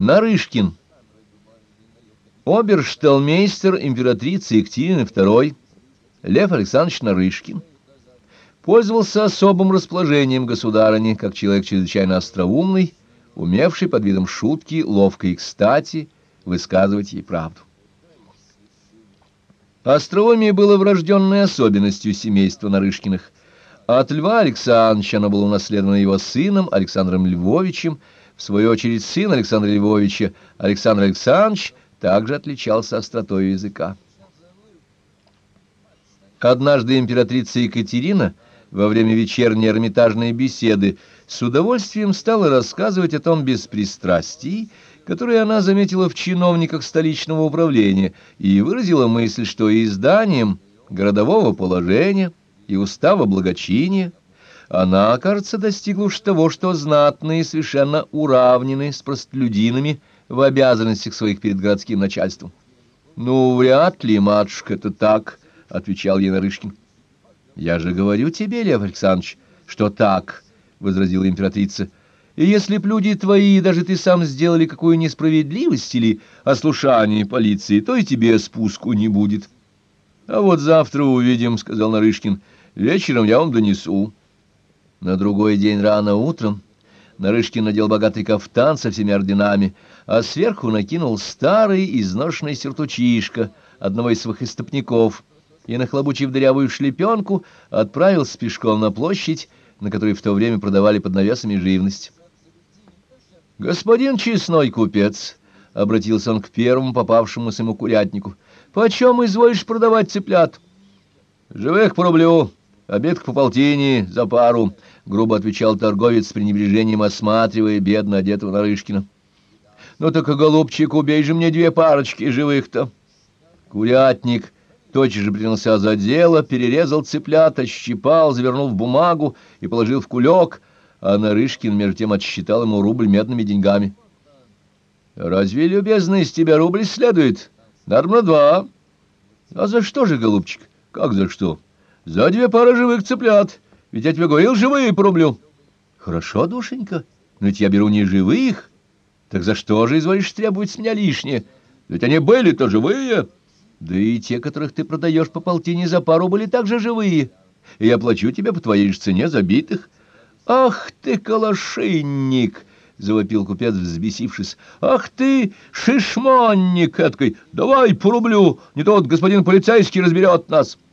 Нарышкин. Обершталмейстер императрицы Екатерины II Лев Александрович Нарышкин пользовался особым расположением государыни, как человек чрезвычайно остроумный, умевший под видом шутки ловко и кстати высказывать ей правду. Остроумие было врожденной особенностью семейства Нарышкиных. От Льва Александровича оно было унаследовано его сыном Александром Львовичем, в свою очередь, сын Александра Львовича, Александр Александрович, также отличался остротой языка. Однажды императрица Екатерина во время вечерней эрмитажной беседы с удовольствием стала рассказывать о том беспристрастии, которое она заметила в чиновниках столичного управления, и выразила мысль, что изданием городового положения и устава благочиния она, кажется, достигла уж того, что знатные совершенно уравнены с простолюдинами в обязанностях своих перед городским начальством. «Ну, вряд ли, матушка, это так», — отвечал ей Нарышкин. «Я же говорю тебе, Лев Александрович, что так», — возразила императрица. «И если б люди твои, даже ты сам сделали какую несправедливость или ослушание полиции, то и тебе спуску не будет». «А вот завтра увидим», — сказал Нарышкин. «Вечером я вам донесу». На другой день рано утром Нарышкин надел богатый кафтан со всеми орденами, а сверху накинул старый изношенный сертучишко одного из своих истопников и, нахлобучив дырявую шлепенку, отправился пешком на площадь, на которой в то время продавали под навесами живность. «Господин честной купец», — обратился он к первому попавшемуся ему курятнику, — «почем изволишь продавать цыплят?» «Живых по рублю, обедка по полтине за пару», грубо отвечал торговец с пренебрежением, осматривая бедно одетого Нарышкина. «Ну так, голубчик, убей же мне две парочки живых-то!» Курятник тотчас же принялся за дело, перерезал цыплят, отщипал, завернул в бумагу и положил в кулек, а Нарышкин между тем отсчитал ему рубль медными деньгами. «Разве, любезный, из тебя рубль следует? Дарма два». «А за что же, голубчик? Как за что?» «За две пары живых цыплят». Ведь я тебе говорил, живые по рублю. Хорошо, душенька, но ведь я беру не живых. Так за что же изволишь требовать с меня лишнее? Ведь они были-то живые. Да и те, которых ты продаешь по полтине за пару, были также живые. И я плачу тебе по твоей же цене забитых. Ах ты, калашинник! — завопил купец, взбесившись. — Ах ты, шишманник эткой! Давай по рублю, не то вот господин полицейский разберет нас. —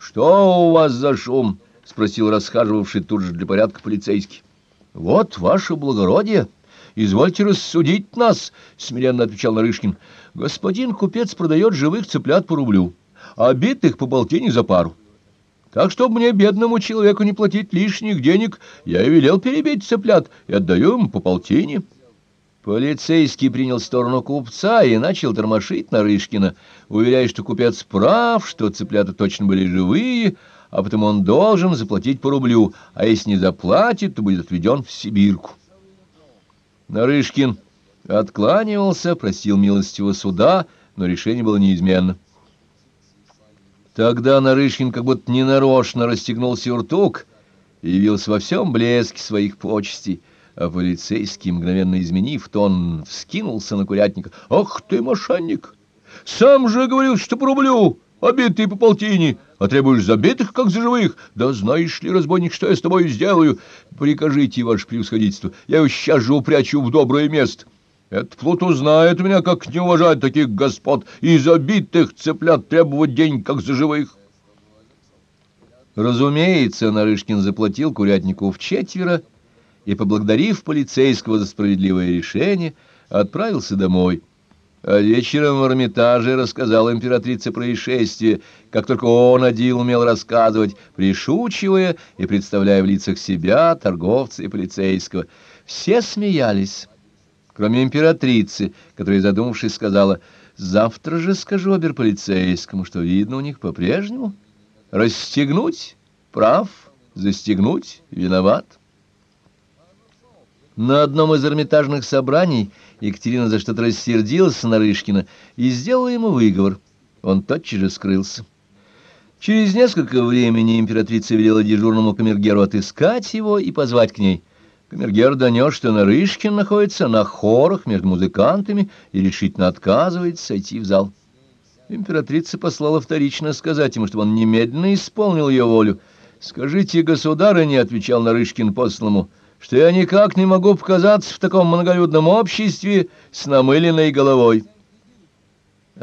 Что у вас за шум? —— спросил расхаживавший тут же для порядка полицейский. — Вот, ваше благородие, извольте рассудить нас, — смиренно отвечал Нарышкин. — Господин купец продает живых цыплят по рублю, а битых по полтине за пару. Так, чтобы мне, бедному человеку, не платить лишних денег, я и велел перебить цыплят и отдаю ему по полтине. Полицейский принял сторону купца и начал тормошить Нарышкина, уверяя, что купец прав, что цыплята точно были живые, а потому он должен заплатить по рублю, а если не заплатит, то будет отведен в Сибирку. Нарышкин откланивался, просил милостивого суда, но решение было неизменно. Тогда Нарышкин как будто ненарочно расстегнул сюртук и явился во всем блеске своих почестей, а полицейский, мгновенно изменив тон, вскинулся на курятника. «Ах ты, мошенник! Сам же говорил, что по рублю!» Обитые по полтине, а требуешь забитых, как за живых. Да знаешь ли, разбойник, что я с тобой сделаю? Прикажите, ваше превосходительство, я его сейчас же упрячу в доброе место. Этот плут узнает меня, как не уважать таких господ, и забитых цыплят требовать день, как за живых. Разумеется, Нарышкин заплатил курятнику в четверо и, поблагодарив полицейского за справедливое решение, отправился домой. А вечером в Эрмитаже рассказал императрице происшествие, как только он один умел рассказывать, пришучивая и представляя в лицах себя, торговца и полицейского. Все смеялись, кроме императрицы, которая, задумавшись, сказала, «Завтра же скажу оберполицейскому, что видно у них по-прежнему. Расстегнуть — прав, застегнуть — виноват». На одном из эрмитажных собраний Екатерина за что-то рассердилась на Нарышкина и сделала ему выговор. Он тотчас же скрылся. Через несколько времени императрица велела дежурному камергеру отыскать его и позвать к ней. Камергер донес, что Нарышкин находится на хорах между музыкантами и решительно отказывается сойти в зал. Императрица послала вторично сказать ему, чтобы он немедленно исполнил ее волю. «Скажите, государыне», — отвечал Нарышкин послому, — «что я никак не могу показаться в таком многолюдном обществе с намыленной головой».